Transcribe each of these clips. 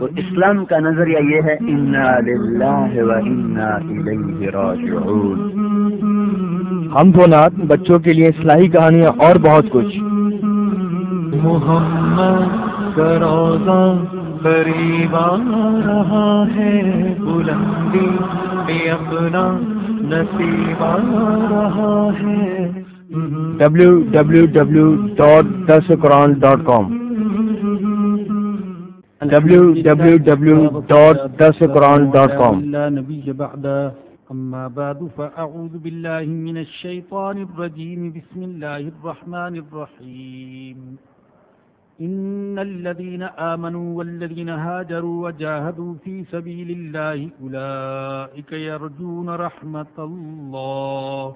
تو اسلام کا نظریہ یہ ہے ہم تو نات بچوں کے لیے اصلاحی کہانیاں اور بہت کچھ۔ محمد روزہ قریب آ رہا ہے بلندی بے اپنا نصیب آ رہا ہے۔ ڈبلو ڈبلو ڈبلو www.dasquran.com نبي بعد أما بعد فأعوذ بالله من الشيطان الرجيم بسم الله الرحمن الرحيم إن الذين آمنوا والذين هاجروا وجاهدوا في سبيل الله أولئك يرجون رحمة الله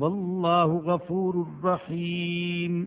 والله غفور رحيم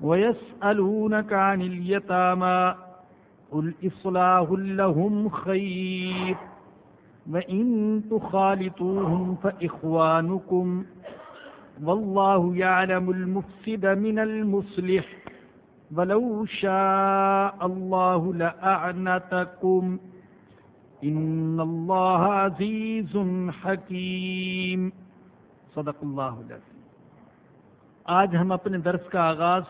ويسألونك عن اليتامى قل إصلاح لهم خير وإن تخالطوهم فإخوانكم والله يعلم المفسد من المصلح ولو شاء الله لأعنتكم إن الله عزيز حكيم صدق الله العظيم آج ہم اپنے درس کا آغاز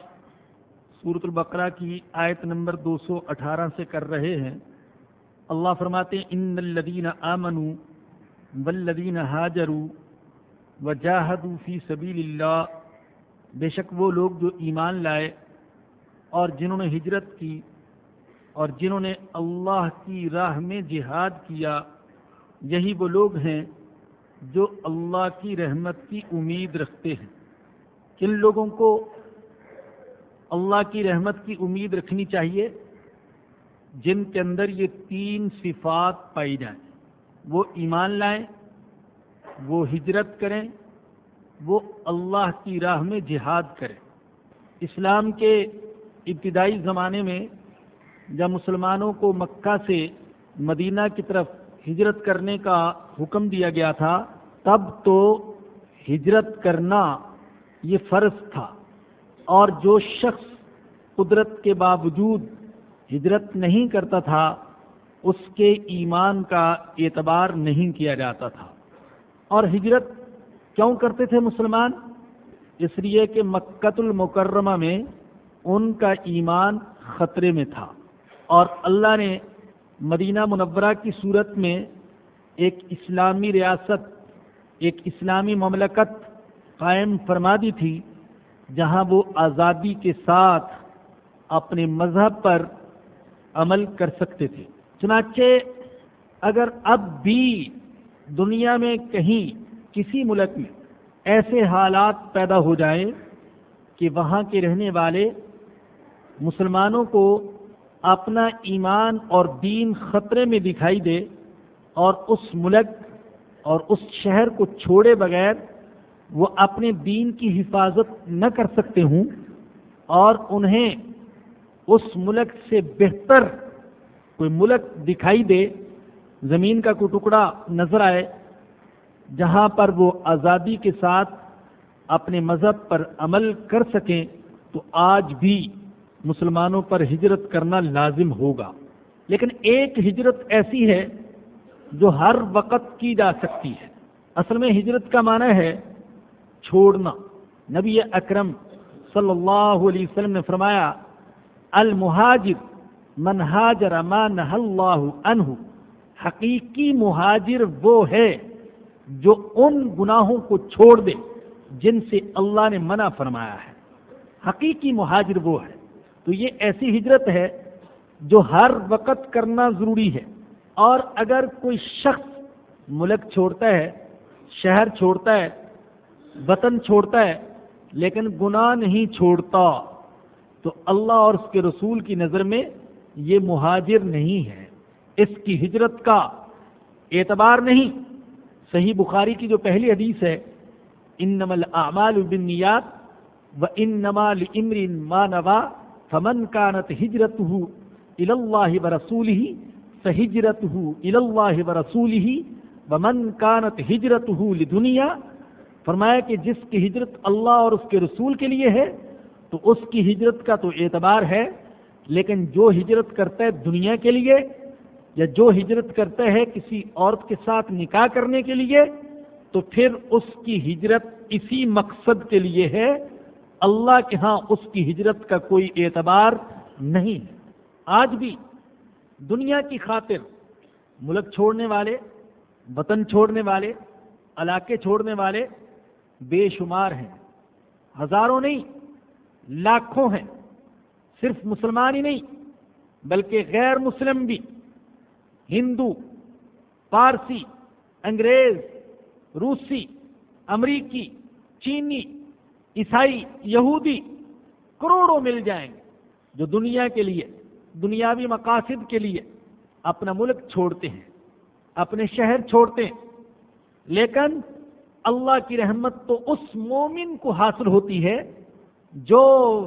سورت البقرہ کی آیت نمبر دو سو اٹھارہ سے کر رہے ہیں۔ اللہ فرماتے ان الدین آمن ولدین حاجرو و فی سبیل اللہ بے شک وہ لوگ جو ایمان لائے اور جنہوں نے ہجرت کی اور جنہوں نے اللہ کی راہ میں جہاد کیا، یہی وہ لوگ ہیں جو اللہ کی رحمت کی امید رکھتے ہیں۔ کن لوگوں کو اللہ کی رحمت کی امید رکھنی چاہیے جن کے اندر یہ تین صفات پائی جائیں۔ وہ ایمان لائیں، وہ ہجرت کریں، وہ اللہ کی راہ میں جہاد کریں۔ اسلام کے ابتدائی زمانے میں جب مسلمانوں کو مکہ سے مدینہ کی طرف ہجرت کرنے کا حکم دیا گیا تھا، تب تو ہجرت کرنا یہ فرض تھا۔ اور جو شخص قدرت کے باوجود ہجرت نہیں کرتا تھا، اس کے ایمان کا اعتبار نہیں کیا جاتا تھا۔ اور ہجرت کیوں کرتے تھے مسلمان؟ اس لیے کہ مکت المکرمہ میں ان کا ایمان خطرے میں تھا۔ اور اللہ نے مدینہ منورہ کی صورت میں ایک اسلامی ریاست، ایک اسلامی مملکت قائم فرما دی تھی۔ جہاں وہ آزادی کے ساتھ اپنے مذہب پر عمل کر سکتے تھے۔ چنانچہ اگر اب بھی دنیا میں کہیں کسی ملک میں ایسے حالات پیدا ہو جائیں کہ وہاں کے رہنے والے مسلمانوں کو اپنا ایمان اور دین خطرے میں دکھائی دے اور اس ملک اور اس شہر کو چھوڑے بغیر وہ اپنے دین کی حفاظت نہ کر سکتے ہوں اور انہیں اس ملک سے بہتر کوئی ملک دکھائی دے، زمین کا کوئی ٹکڑا نظر آئے، جہاں پر وہ آزادی کے ساتھ اپنے مذہب پر عمل کر سکیں، تو آج بھی مسلمانوں پر ہجرت کرنا لازم ہوگا۔ لیکن ایک ہجرت ایسی ہے جو ہر وقت کی جا سکتی ہے۔ اصل میں ہجرت کا معنی ہے چھوڑنا۔ نبی اکرم صلی اللہ علیہ وسلم نے فرمایا، المہاجر من حاجر ما نہ اللہ عنہ، حقیقی مہاجر وہ ہے جو ان گناہوں کو چھوڑ دے جن سے اللہ نے منع فرمایا ہے۔ حقیقی مہاجر وہ ہے۔ تو یہ ایسی ہجرت ہے جو ہر وقت کرنا ضروری ہے۔ اور اگر کوئی شخص ملک چھوڑتا ہے، شہر چھوڑتا ہے وطن چھوڑتا ہے، لیکن گناہ نہیں چھوڑتا۔ تو اللہ اور اس کے رسول کی نظر میں یہ مہاجر نہیں ہے۔ اس کی ہجرت کا اعتبار نہیں۔ صحیح بخاری کی جو پہلی حدیث ہے ان نمل اعمال بالنیات و ان نمال امر ما نوا فمن کانت ہجرت ہو اللہ و رسول ہی سہجرت ہو اللہ و رسول ہی فرمایا کہ جس کی ہجرت اللہ اور اس کے رسول کے لیے ہے، تو اس کی ہجرت کا تو اعتبار ہے، لیکن جو ہجرت کرتا ہے دنیا کے لیے یا جو ہجرت کرتا ہے کسی عورت کے ساتھ نکاح کرنے کے لیے، تو پھر اس کی ہجرت اسی مقصد کے لیے ہے۔ اللہ کے ہاں اس کی ہجرت کا کوئی اعتبار نہیں۔ ہے آج بھی دنیا کی خاطر ملک چھوڑنے والے، وطن چھوڑنے والے، علاقے چھوڑنے والے بے شمار ہیں۔ ہزاروں نہیں، لاکھوں ہیں۔ صرف مسلمان ہی نہیں، بلکہ غیر مسلم بھی۔ ہندو، پارسی، انگریز، روسی، امریکی، چینی، عیسائی، یہودی کروڑوں مل جائیں گے جو دنیا کے لیے، دنیاوی مقاصد کے لیے اپنا ملک چھوڑتے ہیں، اپنے شہر چھوڑتے ہیں۔ لیکن اللہ کی رحمت تو اس مومن کو حاصل ہوتی ہے جو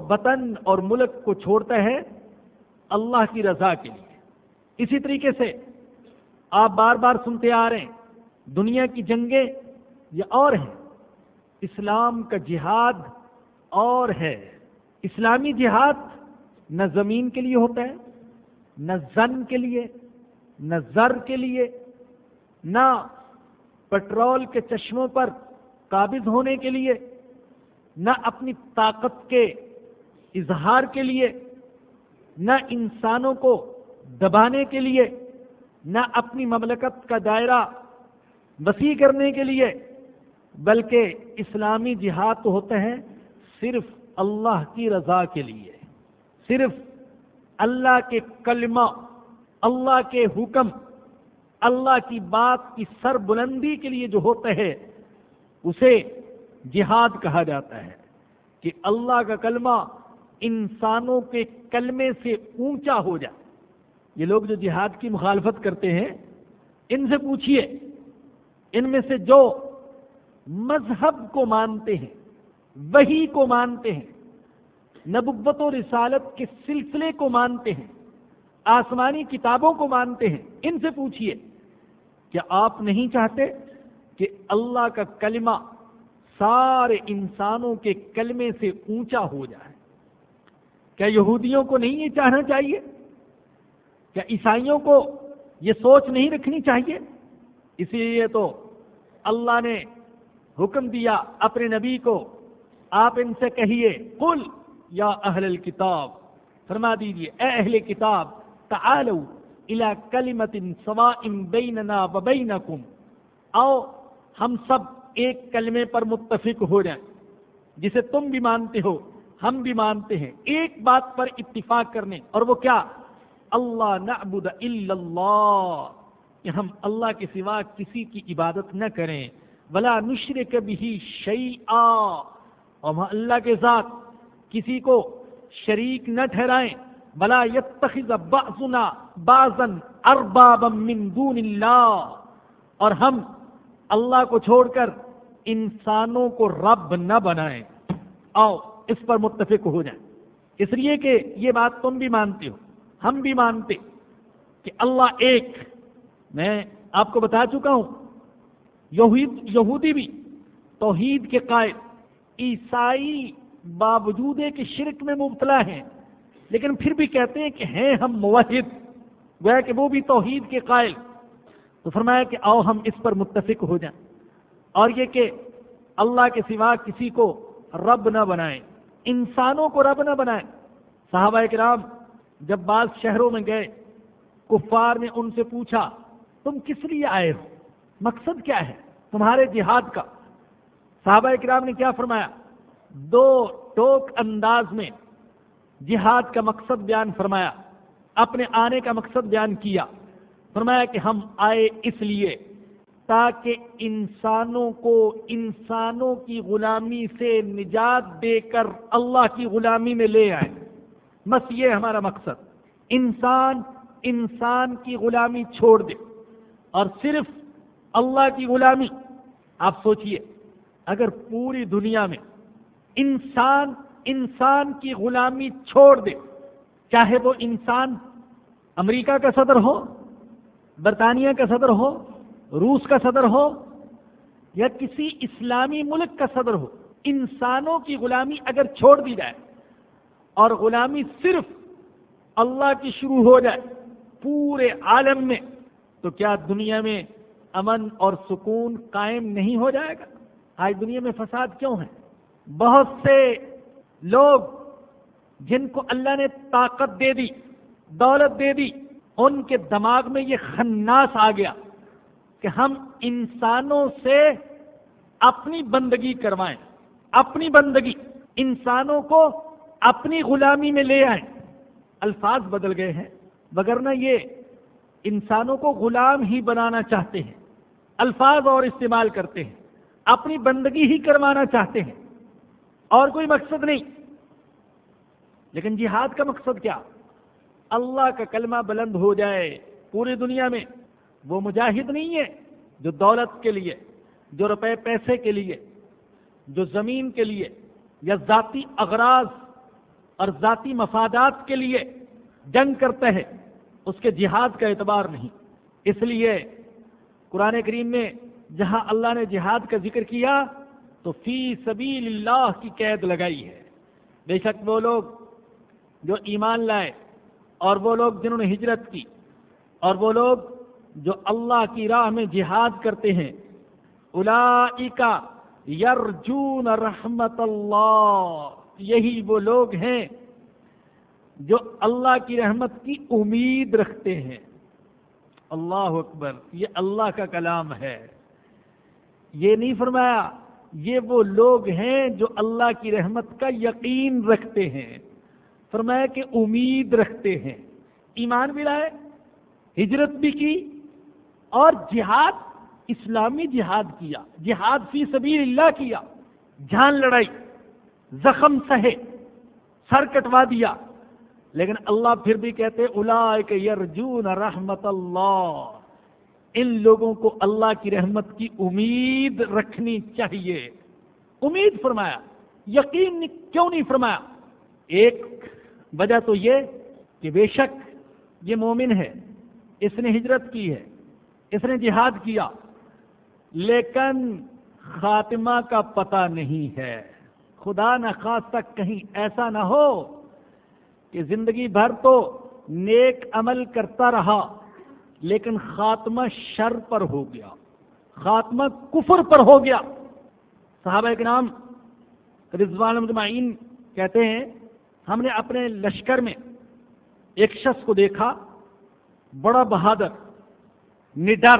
وطن اور ملک کو چھوڑتا ہے اللہ کی رضا کے لیے۔ اسی طریقے سے آپ بار بار سنتے آ رہے ہیں، دنیا کی جنگیں یہ اور ہیں۔ اسلام کا جہاد اور ہے۔ اسلامی جہاد نہ زمین کے لیے ہوتا ہے، نہ زن کے لیے، نہ زر کے لیے، نہ پٹرول کے چشموں پر قابض ہونے کے لیے، نہ اپنی طاقت کے اظہار کے لیے، نہ انسانوں کو دبانے کے لیے، نہ اپنی مملکت کا دائرہ وسیع کرنے کے لیے، بلکہ اسلامی جہاد تو ہوتا ہے صرف اللہ کی رضا کے لیے، صرف اللہ کے کلمہ، اللہ کے حکم اللہ کی بات کی سر بلندی کے لیے جو ہوتا ہے اسے جہاد کہا جاتا ہے کہ اللہ کا کلمہ انسانوں کے کلمے سے اونچا ہو جائے۔ یہ لوگ جو جہاد کی مخالفت کرتے ہیں، ان سے پوچھئے۔ ان میں سے جو مذہب کو مانتے ہیں وہی کو مانتے ہیں، نبوت و رسالت کے سلسلے کو مانتے ہیں، آسمانی کتابوں کو مانتے ہیں، ان سے پوچھئے۔ کیا آپ نہیں چاہتے کہ اللہ کا کلمہ سارے انسانوں کے کلمے سے اونچا ہو جائے؟ کیا یہودیوں کو نہیں یہ چاہنا چاہیے؟ کیا عیسائیوں کو یہ سوچ نہیں رکھنی چاہیے؟ اسی لیے تو اللہ نے حکم دیا اپنے نبی کو، آپ ان سے کہیے، قل یا اہل الكتاب فرما دیجیے اے اہل کتاب، تعالوا الى کلمت سواء بیننا وبینکم آؤ ہم سب ایک کلمے پر متفق ہو جائیں۔ جسے تم بھی مانتے ہو، ہم بھی مانتے ہیں۔ ایک بات پر اتفاق کرنے۔ اور وہ کیا؟ اللہ نعبد الا اللہ، کہ ہم اللہ کے سوا کسی کی عبادت نہ کریں۔ بلا نشرک بھی شیئا، اور ہم اللہ کے ساتھ کسی کو شریک نہ ٹھہرائیں۔ بلا یتخذ بعضنا بعضا اربابا من دون اللہ اور ہم اللہ کو چھوڑ کر انسانوں کو رب نہ بنائیں. آؤ، اس پر متفق ہو جائیں۔ اس لیے کہ یہ بات تم بھی مانتے ہو، ہم بھی مانتے کہ اللہ ایک۔ میں آپ کو بتا چکا ہوں یہودی بھی توحید کے قائد عیسائی باوجود کہ شرک میں مبتلا ہیں۔ لیکن پھر بھی کہتے ہیں کہ ہیں ہم موحد، گویا کہ وہ بھی توحید کے قائل۔ تو فرمایا کہ آؤ ہم اس پر متفق ہو جائیں۔ اور یہ کہ اللہ کے سوا کسی کو رب نہ بنائیں، انسانوں کو رب نہ بنائیں۔ صحابہ کرام جب بعض شہروں میں گئے، کفار نے ان سے پوچھا، تم کس لیے آئے ہو؟ مقصد کیا ہے؟ تمہارے جہاد کا۔ صحابہ کرام نے کیا فرمایا؟ دو ٹوک انداز میں جہاد کا مقصد بیان فرمایا، اپنے آنے کا مقصد بیان کیا۔ فرمایا کہ ہم آئے اس لیے تاکہ انسانوں کو انسانوں کی غلامی سے نجات دے کر اللہ کی غلامی میں لے آئے بس یہ ہمارا مقصد۔ انسان انسان کی غلامی چھوڑ دے۔ اور صرف اللہ کی غلامی۔ آپ سوچئے، اگر پوری دنیا میں انسان انسان کی غلامی چھوڑ دے۔ چاہے وہ انسان امریکہ کا صدر ہو، برطانیہ کا صدر ہو، روس کا صدر ہو، یا کسی اسلامی ملک کا صدر ہو، انسانوں کی غلامی اگر چھوڑ دی جائے اور غلامی صرف اللہ کی شروع ہو جائے پورے عالم میں، تو کیا دنیا میں امن اور سکون قائم نہیں ہو جائے گا؟ آج دنیا میں فساد کیوں ہے؟ بہت سے لوگ جن کو اللہ نے طاقت دے دی، دولت دے دی، ان کے دماغ میں یہ خناس آ گیا کہ ہم انسانوں سے اپنی بندگی کروائیں، اپنی بندگی، انسانوں کو اپنی غلامی میں لے آئیں۔ الفاظ بدل گئے ہیں وگرنہ یہ انسانوں کو غلام ہی بنانا چاہتے ہیں۔ الفاظ اور استعمال کرتے ہیں، اپنی بندگی ہی کروانا چاہتے ہیں۔ اور کوئی مقصد نہیں۔ لیکن جہاد کا مقصد کیا؟ اللہ کا کلمہ بلند ہو جائے پوری دنیا میں، وہ مجاہد نہیں ہے جو دولت کے لیے، جو روپے پیسے کے لیے، جو زمین کے لیے یا ذاتی اغراض اور ذاتی مفادات کے لیے جنگ کرتا ہے اس کے جہاد کا اعتبار نہیں۔ اس لیے قرآن کریم میں جہاں اللہ نے جہاد کا ذکر کیا تو فی سبیل اللہ کی قید لگائی ہے۔ بے شک وہ لوگ جو ایمان لائے اور وہ لوگ جنہوں نے ہجرت کی اور وہ لوگ جو اللہ کی راہ میں جہاد کرتے ہیں الا یرجون رحمت اللہ۔ یہی وہ لوگ ہیں جو اللہ کی رحمت کی امید رکھتے ہیں۔ اللہ اکبر، یہ اللہ کا کلام ہے۔ یہ نہیں فرمایا یہ وہ لوگ ہیں جو اللہ کی رحمت کا یقین رکھتے ہیں۔ فرمایا کہ امید رکھتے ہیں۔ ایمان بھی لائے، ہجرت بھی کی اور جہاد، اسلامی جہاد کیا۔ جہاد فی سبیل اللہ کیا۔ جان لڑائی، زخم سہے، سر کٹوا دیا۔ لیکن اللہ پھر بھی کہتے الا یرجون رحمت اللہ۔ ان لوگوں کو اللہ کی رحمت کی امید رکھنی چاہیے۔ امید فرمایا، یقین کیوں نہیں فرمایا؟ ایک وجہ تو یہ کہ بے شک یہ مومن ہے، اس نے ہجرت کی ہے، اس نے جہاد کیا، لیکن خاتمہ کا پتہ نہیں ہے۔ خدا نہ خاص تک کہیں ایسا نہ ہو کہ زندگی بھر تو نیک عمل کرتا رہا۔ لیکن خاتمہ شر پر ہو گیا، خاتمہ کفر پر ہو گیا۔ صحابہ کے نام رضوان مجمعین کہتے ہیں، ہم نے اپنے لشکر میں ایک شخص کو دیکھا، بڑا بہادر، نڈر،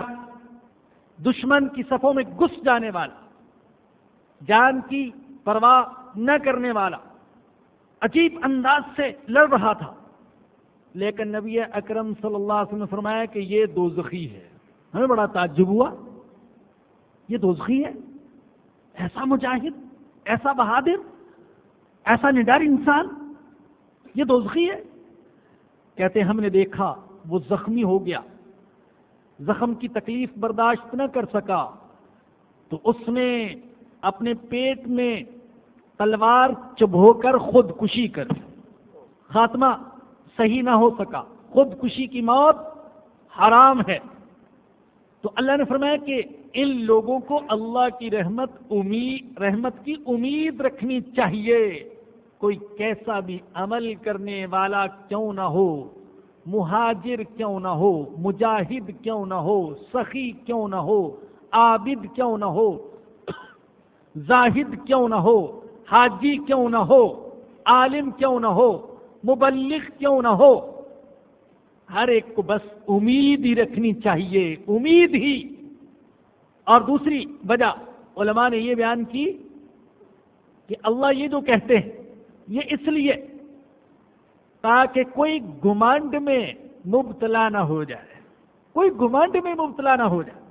دشمن کی صفوں میں گس جانے والا، جان کی پرواہ نہ کرنے والا، عجیب انداز سے لڑ رہا تھا۔ لیکن نبی اکرم صلی اللہ علیہ وسلم نے فرمایا کہ یہ دوزخی ہے۔ ہمیں بڑا تعجب ہوا۔ یہ دوزخی ہے۔ ایسا مجاہد، ایسا بہادر، ایسا نڈر انسان، یہ دوزخی ہے۔ کہتے ہم نے دیکھا، وہ زخمی ہو گیا۔ زخم کی تکلیف برداشت نہ کر سکا۔ تو اس نے اپنے پیٹ میں تلوار چبھو کر خودکشی کر خاتمہ صحیح نہ ہو سکا۔ خودکشی کی موت حرام ہے۔ تو اللہ نے فرمایا کہ ان لوگوں کو اللہ کی رحمت امید رحمت کی امید رکھنی چاہیے۔ کوئی کیسا بھی عمل کرنے والا کیوں نہ ہو، مہاجر کیوں نہ ہو، مجاہد کیوں نہ ہو، سخی کیوں نہ ہو، عابد کیوں نہ ہو، زاہد کیوں نہ ہو، حاجی کیوں نہ ہو، عالم کیوں نہ ہو مبلغ کیوں نہ ہو۔ ہر ایک کو بس امید ہی رکھنی چاہیے، امید ہی۔ اور دوسری وجہ، علماء نے یہ بیان کی کہ اللہ یہ جو کہتے ہیں، یہ اس لیے تاکہ کوئی گمانڈ میں مبتلا نہ ہو جائے۔ کوئی گمانڈ میں مبتلا نہ ہو جائے۔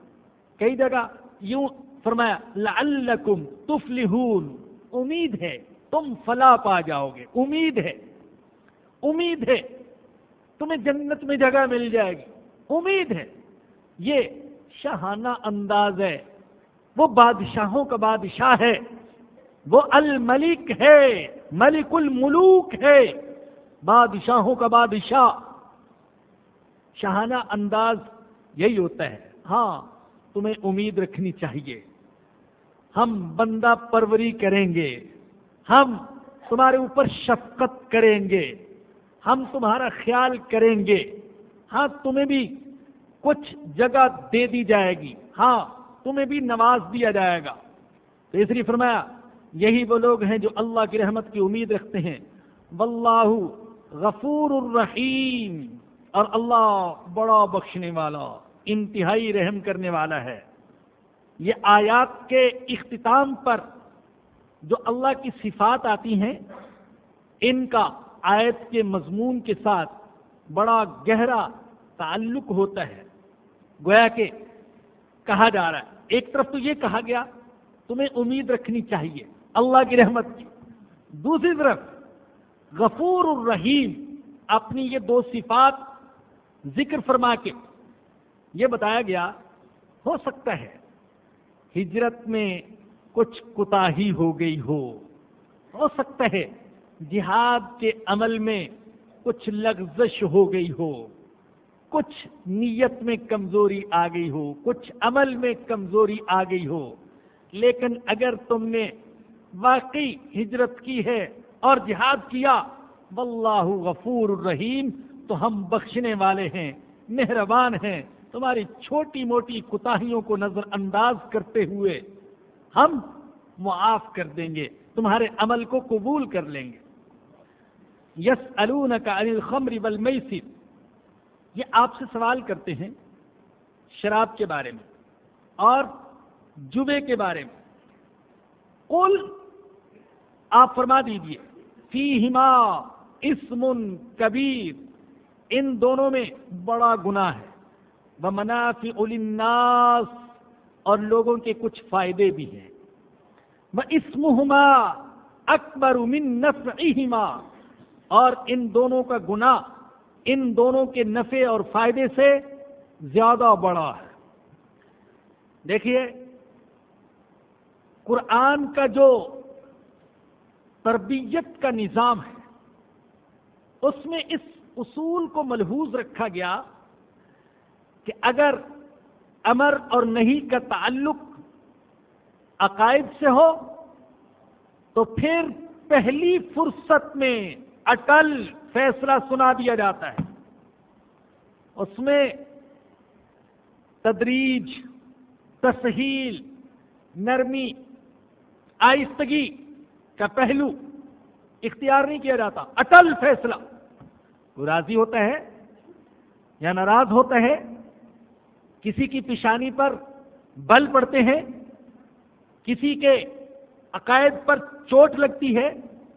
کئی جگہ یوں فرمایا، لعلکم تفلحون۔ امید ہے، تم فلا پا جاؤ گے۔ امید ہے۔ امید ہے تمہیں جنت میں جگہ مل جائے گی۔ امید ہے۔ یہ شاہانہ انداز ہے۔ وہ بادشاہوں کا بادشاہ ہے۔ وہ الملک ہے۔ ملک الملوک ہے۔ بادشاہوں کا بادشاہ۔ شاہانہ انداز یہی ہوتا ہے۔ ہاں تمہیں امید رکھنی چاہیے۔ ہم بندہ پروری کریں گے۔ ہم تمہارے اوپر شفقت کریں گے۔ ہم تمہارا خیال کریں گے۔ ہاں تمہیں بھی کچھ جگہ دے دی جائے گی۔ ہاں تمہیں بھی نواز دیا جائے گا۔ تو اس لیے فرمایا، یہی وہ لوگ ہیں جو اللہ کی رحمت کی امید رکھتے ہیں۔ واللہ غفور الرحیم۔ اور اللہ بڑا بخشنے والا، انتہائی رحم کرنے والا ہے۔ یہ آیات کے اختتام پر جو اللہ کی صفات آتی ہیں، ان کا آیت کے مضمون کے ساتھ بڑا گہرا تعلق ہوتا ہے۔ گویا کہ کہا جا رہا ہے۔ ایک طرف تو یہ کہا گیا، تمہیں امید رکھنی چاہیے، اللہ کی رحمت کی۔ دوسری طرف، غفور الرحیم اپنی یہ دو صفات ذکر فرما کے یہ بتایا گیا، ہو سکتا ہے، ہجرت میں کچھ کوتا ہو گئی ہو۔ ہو سکتا ہے جہاد کے عمل میں کچھ لغزش ہو گئی ہو، کچھ نیت میں کمزوری آ گئی ہو، کچھ عمل میں کمزوری آ گئی ہو، لیکن اگر تم نے واقعی ہجرت کی ہے اور جہاد کیا، واللہ غفور الرحیم، تو ہم بخشنے والے ہیں، مہربان ہیں، تمہاری چھوٹی موٹی کوتاہیوں کو نظر انداز کرتے ہوئے ہم معاف کر دیں گے، تمہارے عمل کو قبول کر لیں گے۔ یس کا انل خمری یہ آپ سے سوال کرتے ہیں شراب کے بارے میں اور جبے کے بارے میں۔ کل آپ فرما دیجیے فی ہما اسم کبیر، ان دونوں میں بڑا گناہ ہے۔ وہ منافی الناس اور لوگوں کے کچھ فائدے بھی ہیں۔ وہ اسمہما اکبر من نفعہما۔ اور ان دونوں کا گناہ ان دونوں کے نفع اور فائدے سے زیادہ بڑا ہے۔ دیکھیے، قرآن کا جو تربیت کا نظام ہے، اس میں اس اصول کو ملحوظ رکھا گیا کہ اگر امر اور نہیں کا تعلق عقائد سے ہو، تو پھر پہلی فرصت میں اٹل فیصلہ سنا دیا جاتا ہے۔ اس میں تدریج، تسہیل، نرمی، آہستگی کا پہلو اختیار نہیں کیا جاتا۔ اٹل فیصلہ۔ وہ راضی ہوتا ہے یا ناراض ہوتا ہے کسی کی پیشانی پر بل پڑتے ہیں؟ کسی کے عقائد پر چوٹ لگتی ہے؟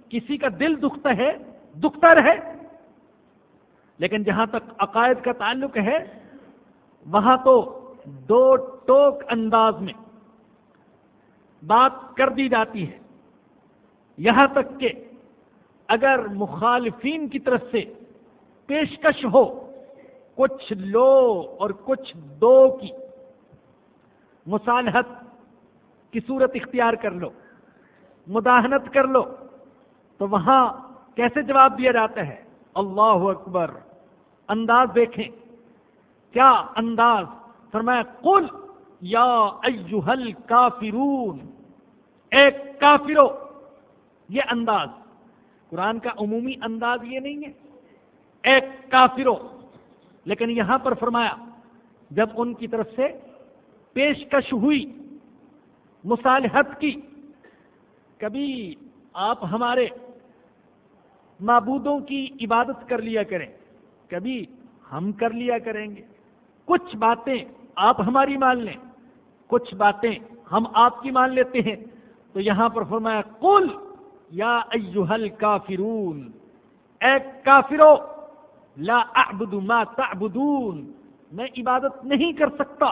کسی کا دل دکھتا ہے؟ دکھتا رہے۔ لیکن جہاں تک عقائد کا تعلق ہے، وہاں تو دو ٹوک انداز میں بات کر دی جاتی ہے۔ یہاں تک کہ اگر مخالفین کی طرف سے پیشکش ہو، کچھ لو اور کچھ دو کی مصالحت کی صورت اختیار کر لو، مداحنت کر لو، تو وہاں کیسے جواب دیا جاتا ہے؟ اللہ اکبر۔ انداز دیکھیں۔ کیا انداز؟ فرمایا، قل یا ایوہل کافرون۔ ایک کافرو۔ یہ انداز۔ قرآن کا عمومی انداز یہ نہیں ہے۔ ایک کافرو۔ لیکن یہاں پر فرمایا، جب ان کی طرف سے پیشکش ہوئی، مصالحت کی، کبھی آپ ہمارے معبودوں کی عبادت کر لیا کریں۔ کبھی ہم کر لیا کریں گے۔ کچھ باتیں آپ ہماری مان لیں۔ کچھ باتیں ہم آپ کی مان لیتے ہیں۔ تو یہاں پر فرمایا، قل یا ایوہل کافرون اے کافرو، لا اعبد ما تعبدون، میں عبادت نہیں کر سکتا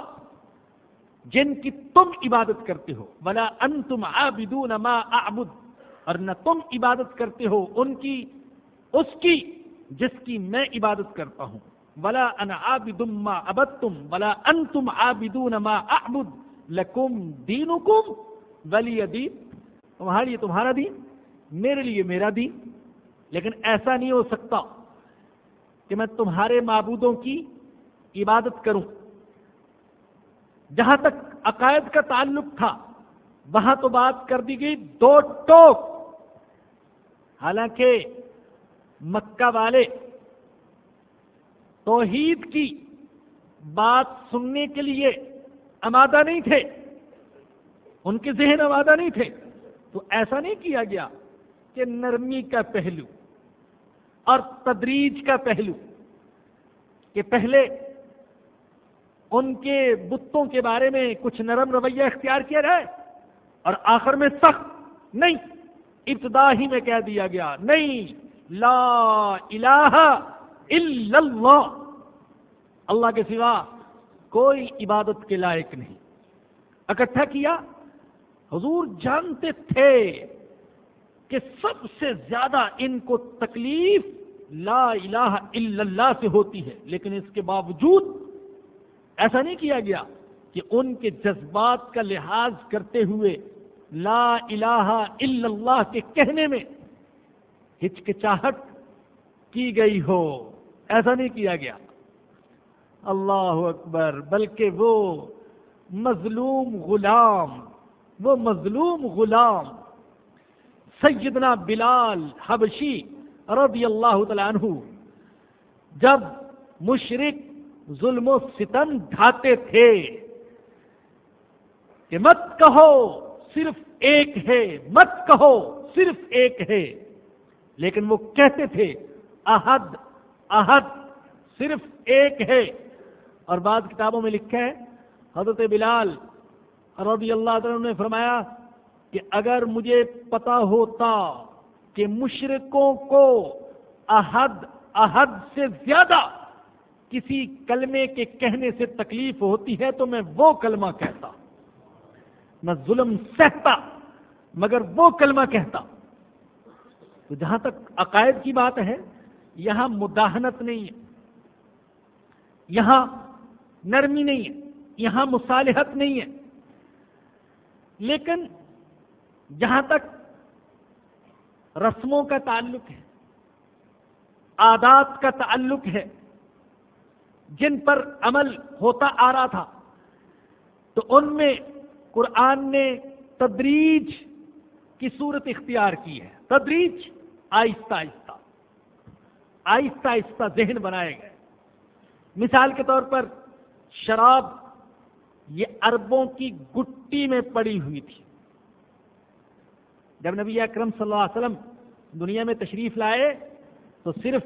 جن کی تم عبادت کرتے ہو۔ ولا انتم عابدون ما اعبد، اور نہ تم عبادت کرتے ہو ان کی اس کی جس کی میں عبادت کرتا ہوں۔ ولا انا عابد ما عبدتم ولا انتم عابدون ما اعبد لکم دینکم ولی دین تمہارے لیے تمہارا دین، میرے لیے میرا دین۔ لیکن ایسا نہیں ہو سکتا کہ میں تمہارے معبودوں کی عبادت کروں۔ جہاں تک عقائد کا تعلق تھا، وہاں تو بات کر دی گئی، دو ٹوک۔ حالانکہ مکہ والے توحید کی بات سننے کے لیے آمادہ نہیں تھے، ان کے ذہن آمادہ نہیں تھے۔ تو ایسا نہیں کیا گیا کہ نرمی کا پہلو اور تدریج کا پہلو، کہ پہلے ان کے بتوں کے بارے میں کچھ نرم رویہ اختیار کیا جائے اور آخر میں سخت، نہیں، ابتدا ہی میں کہہ دیا گیا، نہیں۔ لا الہ الا اللہ اللہ کے سوا کوئی عبادت کے لائق نہیں۔ اکٹھا کیا، حضور جانتے تھے کہ سب سے زیادہ ان کو تکلیف لا الہ الا اللہ سے ہوتی ہے، لیکن اس کے باوجود ایسا نہیں کیا گیا کہ ان کے جذبات کا لحاظ کرتے ہوئے لا الہ الا اللہ کے کہنے میں ہچکچاہٹ کی گئی ہو۔ ایسا نہیں کیا گیا۔ اللہ اکبر، بلکہ وہ مظلوم غلام، وہ مظلوم غلام سیدنا بلال حبشی رضی اللہ تعالیٰ عنہ جب مشرق ظلم و ستم ڈھاتے تھے کہ مت کہو صرف ایک ہے، مت کہو صرف ایک ہے۔ لیکن وہ کہتے تھے، احد احد صرف ایک ہے۔ اور بعض کتابوں میں لکھا ہے، حضرت بلال رضی اللہ تعالیٰ نے فرمایا کہ اگر مجھے پتا ہوتا کہ مشرقوں کو احد احد سے زیادہ کسی کلمے کے کہنے سے تکلیف ہوتی ہے تو میں وہ کلمہ کہتا۔ میں ظلم سہتا، مگر وہ کلمہ کہتا۔ تو جہاں تک عقائد کی بات ہے، یہاں مداحنت نہیں ہے۔ یہاں نرمی نہیں ہے۔ یہاں مصالحت نہیں ہے۔ لیکن جہاں تک رسموں کا تعلق ہے، عادات کا تعلق ہے، جن پر عمل ہوتا آ رہا تھا، تو ان میں قرآن نے تدریج کی صورت اختیار کی ہے۔ تدریج آہستہ آہستہ آہستہ آہستہ ذہن بنائے گئے۔ مثال کے طور پر شراب یہ اربوں کی گٹی میں پڑی ہوئی تھی۔ جب نبی اکرم صلی اللہ علیہ وسلم دنیا میں تشریف لائے تو صرف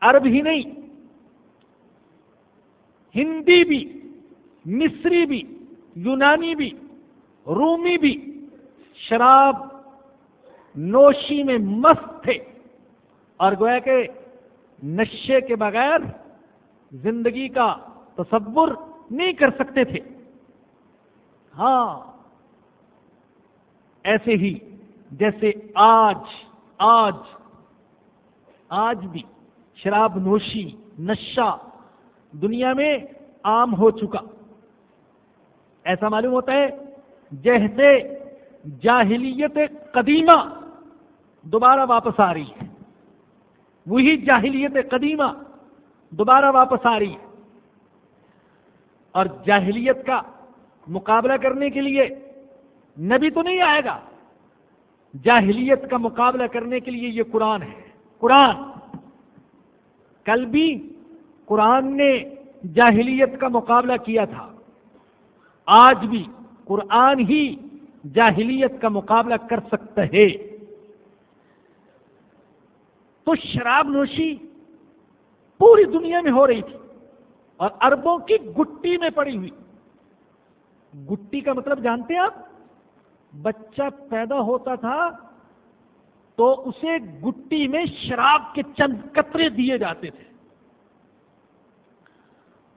عرب ہی نہیں، ہندی بھی، مصری بھی، یونانی بھی، رومی بھی شراب نوشی میں مست تھے اور گویا کہ نشے کے بغیر زندگی کا تصور نہیں کر سکتے تھے۔ ہاں ایسے ہی جیسے آج آج آج بھی شراب نوشی، نشہ دنیا میں عام ہو چکا۔ ایسا معلوم ہوتا ہے جیسے جاہلیت قدیمہ دوبارہ واپس آ رہی ہے۔ وہی جاہلیت قدیمہ دوبارہ واپس آ رہی ہے۔ اور جاہلیت کا مقابلہ کرنے کے لیے نبی تو نہیں آئے گا۔ جاہلیت کا مقابلہ کرنے کے لیے یہ قرآن ہے۔ قرآن۔ کل بھی قرآن نے جاہلیت کا مقابلہ کیا تھا۔ آج بھی قرآن ہی جاہلیت کا مقابلہ کر سکتا ہے۔ تو شراب نوشی پوری دنیا میں ہو رہی تھی اور اربوں کی گٹی میں پڑی ہوئی۔ گٹی کا مطلب جانتے ہیں آپ؟ بچہ پیدا ہوتا تھا تو اسے گٹی میں شراب کے چند قطرے دیے جاتے تھے۔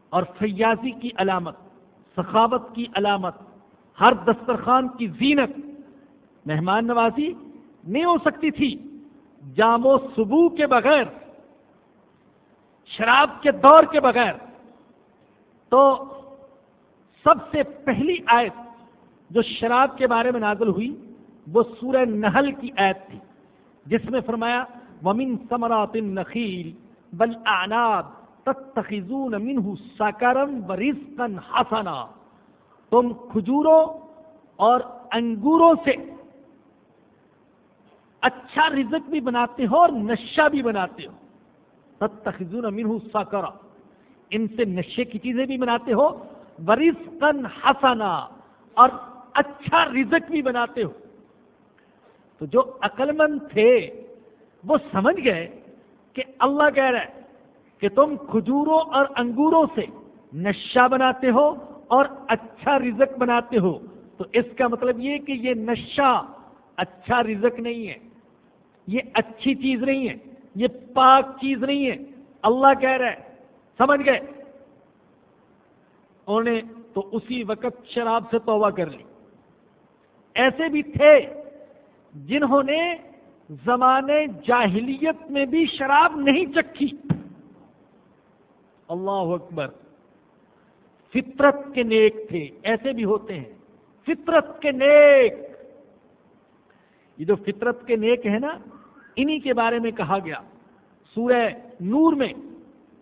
اور فیاضی کی علامت، سخاوت کی علامت، ہر دسترخوان کی زینت، مہمان نوازی نہیں ہو سکتی تھی۔ جام و سبو کے بغیر، شراب کے دور کے بغیر۔ تو سب سے پہلی آیت جو شراب کے بارے میں نازل ہوئی، وہ سورہ نحل کی آیت تھی، جس میں فرمایا، ومن ثمرات النخیل بل اعناب تتخذون منه سکرم ورزقا حسنا۔ تم کھجوروں اور انگوروں سے اچھا رزق بھی بناتے ہو اور نشہ بھی بناتے ہو۔ تتخذون منه سکرا۔ ان سے نشے کی چیزیں بھی بناتے ہو۔ ورزقا حسنا۔ اور اچھا رزق بھی بناتے ہو۔ تو جو عقل مند تھے، وہ سمجھ گئے کہ اللہ کہہ رہا ہے کہ تم کھجوروں اور انگوروں سے نشہ بناتے ہو اور اچھا رزق بناتے ہو۔ تو اس کا مطلب یہ کہ یہ نشہ اچھا رزق نہیں ہے۔ یہ اچھی چیز نہیں ہے، یہ پاک چیز نہیں ہے۔ اللہ کہہ رہا ہے، سمجھ گئے؟ انہوں نے تو اسی وقت شراب سے توبہ کر لی۔ ایسے بھی تھے جنہوں نے زمانے جاہلیت میں بھی شراب نہیں چکھی۔ اللہ اکبر۔ فطرت کے نیک تھے، ایسے بھی ہوتے ہیں۔ فطرت کے نیک۔ یہ جو فطرت کے نیک ہے نا انہی کے بارے میں کہا گیا۔ سورہ نور میں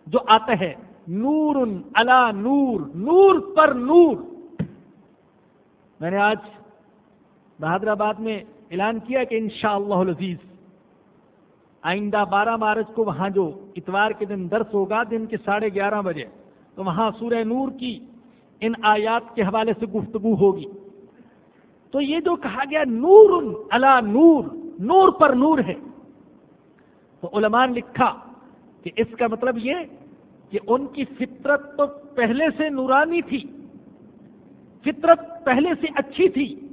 جو آتا ہے، نور الا نور نور پر نور۔ میں نے آج بہادر آباد میں اعلان کیا کہ انشاءاللہ العزیز، آئندہ بارہ مارچ کو وہاں جو اتوار کے دن درس ہوگا، دن کے ساڑھے گیارہ بجے، تو وہاں سورہ نور کی ان آیات کے حوالے سے گفتگو ہوگی۔ تو یہ جو کہا گیا، نور الا نور نور پر نور ہے۔ تو علماء نے لکھا کہ اس کا مطلب یہ کہ ان کی فطرت تو پہلے سے نورانی تھی، فطرت پہلے سے اچھی تھی،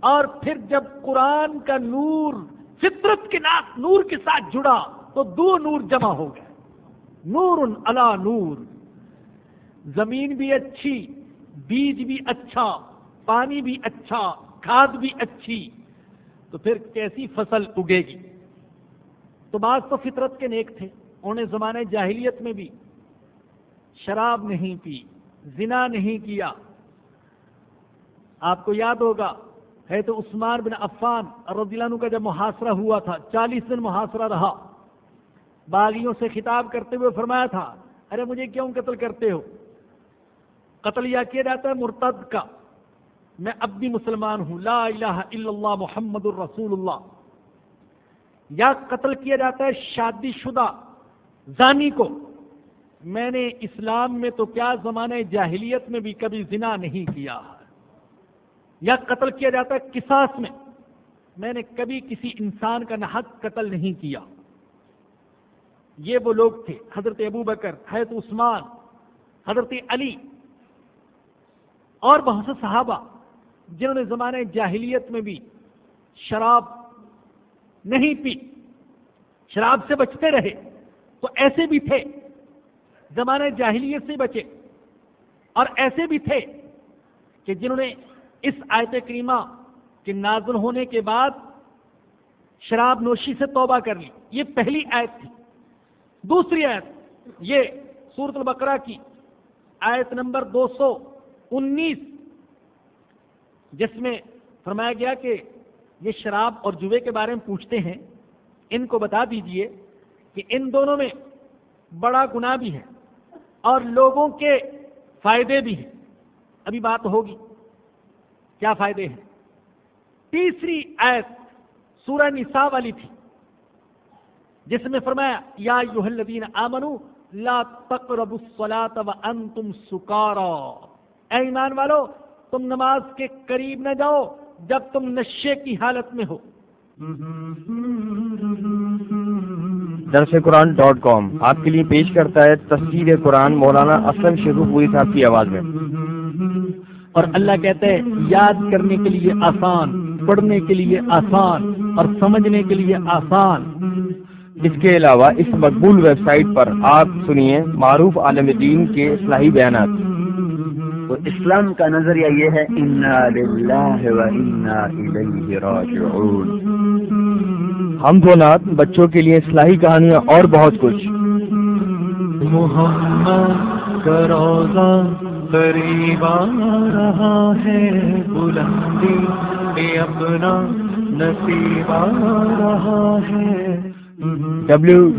اور پھر جب قرآن کا نور، فطرت کے ناک نور کے ساتھ جڑا تو دو نور جمع ہو گئے۔ نور الا نور۔ زمین بھی اچھی، بیج بھی اچھا پانی بھی اچھا کھاد بھی اچھی۔ تو پھر کیسی فصل اگے گی؟ تو بعض تو فطرت کے نیک تھے، انہوں نے زمانے جاہلیت میں بھی شراب نہیں پی، زنا نہیں کیا۔ آپ کو یاد ہوگا ہے تو عثمان بن عفان رضی اللہ عنہ کا جب محاصرہ ہوا تھا، چالیس دن محاصرہ رہا۔ باغیوں سے خطاب کرتے ہوئے فرمایا تھا، ارے مجھے کیوں قتل کرتے ہو؟ قتل یا کیا جاتا ہے مرتد کا۔ میں اب بھی مسلمان ہوں۔ لا الہ الا اللہ محمد الرسول اللہ۔ یا قتل کیا جاتا ہے شادی شدہ زانی کو؟ میں نے اسلام میں تو کیا زمانے جاہلیت میں بھی کبھی زنا نہیں کیا یا قتل کیا جاتا ہے کساس میں؟ میں نے کبھی کسی انسان کا نحق قتل نہیں کیا۔ یہ وہ لوگ تھے، حضرت ابو بکر، حضرت عثمان، حضرت علی، اور بہت سے صحابہ جنہوں نے زمانے جاہلیت میں بھی شراب نہیں پی۔ شراب سے بچتے رہے تو ایسے بھی تھے۔ زمانے جاہلیت سے بچے۔ اور ایسے بھی تھے کہ جنہوں نے اس آیت کریمہ کے نازل ہونے کے بعد شراب نوشی سے توبہ کر لی۔ یہ پہلی آیت تھی۔ دوسری آیت، یہ سورت البقرہ کی آیت نمبر دو سو انیس، جس میں فرمایا گیا کہ یہ شراب اور جوے کے بارے میں پوچھتے ہیں، ان کو بتا دیجیے کہ ان دونوں میں بڑا گناہ بھی ہے اور لوگوں کے فائدے بھی ہیں۔ ابھی بات ہوگی۔ کیا فائدے ہیں؟ تیسری ایت سورہ نساء والی تھی، جس میں فرمایا، یا الذین آمنو، لا تقربوا الصلاة وانتم سکارا۔ اے ایمان والو، تم نماز کے قریب نہ جاؤ۔ جب تم نشے کی حالت میں ہو۔ درس قرآن ڈاٹ کام آپ کے لیے پیش کرتا ہے تصویر قرآن مولانا اسلم شروع ہوئی صاحب کی آواز میں۔ اور اللہ کہتا ہے یاد کرنے کے لیے آسان پڑھنے کے لیے آسان اور سمجھنے کے لیے آسان۔ اس کے علاوہ اس مقبول ویب سائٹ پر آپ سنیے معروف عالم دین کے اصلاحی بیانات۔ تو اسلام کا نظریہ یہ ہے انا للہ و انا الیہ راجعون. ہم دو نات بچوں کے لیے اصلاحی کہانیاں اور بہت کچھ۔ محمد کا روزہ قریب آ رہا ہے بلندی میں اپنا نصیب آ رہا ہے۔ ڈبلو